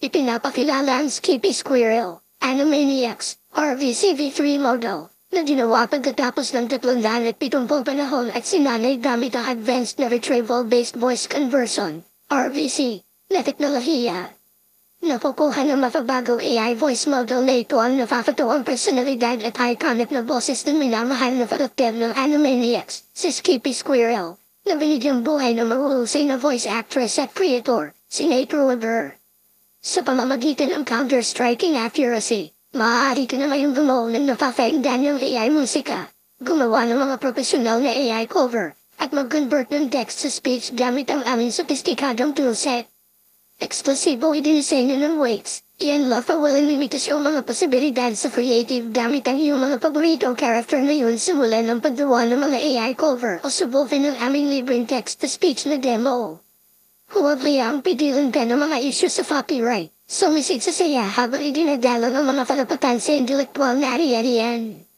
ipinapakilala ang Skippy Squirrel, Animaniacs, RVCV3 model, na ginawa pagkatapos ng 370 panahon at sinanay gamit ang Advanced na Retrieval-Based Voice Conversion, RVC, na teknolohiya. Nakukuha ng mapabagong AI voice model na ito ang napapatuwang personalidad at iconic na boses ng minamahal na karakter ng Animaniacs, si Skippy Squirrel, na binigyang buhay ng mahusay na voice actress at creator, si Nate Ruber. Sa pamamagitan ng counter-striking accuracy, maaari ka na ngayong gumawa ng napapakinggan ng AI musika, gumawa ng mga profesional na AI cover, at mag-convert ng text sa speech gamit ang aming sophisticadong toolset. Eksklusibo idinisenyo ng weights. Iyan lang pa walang limitasyon mga posibilidad sa creative gamit ang iyong mga paboritong character ngayon simula ng paggawa ng mga AI cover o subukin ng aming libreng text-to-speech na demo. Huwag kayang pidilan ka ng mga issue sa copyright. Sumisid sa saya habang idinadala ng mga karapatan sa intellectual na ariyan.